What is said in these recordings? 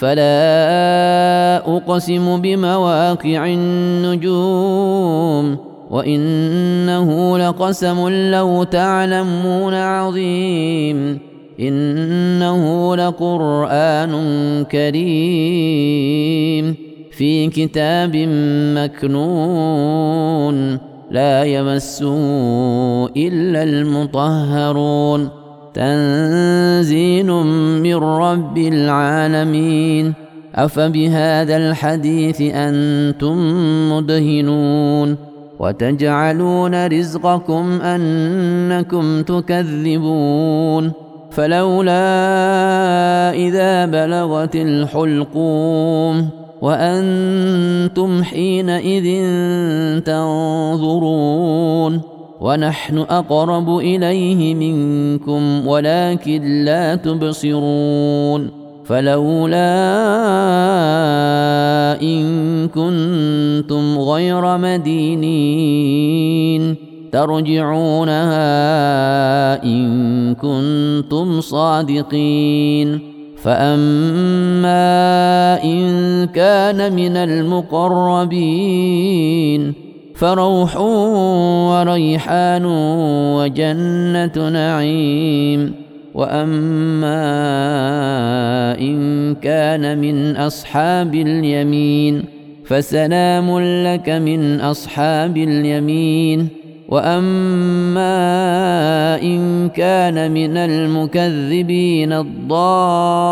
فلا أقسم بمواقع النجوم وإنه لقسم لو تعلمون عظيم إنه لقرآن كريم في كتاب مكنون لا يمسه إلا المطهرون تنزيل من رب العالمين. أفبهذا الحديث أنتم مدهنون. وتجعلون رزقكم أنكم تكذبون. فلولا إذا بلغت الحلقوم. وأنتم حينئذ تنظرون. ونحن أقرب إليه منكم ولكن لا تبصرون. فلولا إن كنتم غير مدينين. ترجعونها إن كنتم صادقين. فأما إن كان من المقربين فروح وريحان وجنة نعيم. وأما إن كان من أصحاب اليمين فسلام لك من أصحاب اليمين. وأما إن كان من المكذبين الضالين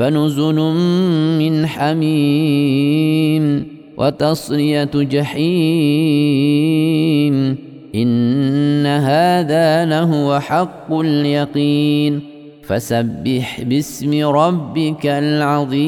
فنزل من حميم وتصليه جحيم إن هذا لهو حق اليقين فسبح باسم ربك العظيم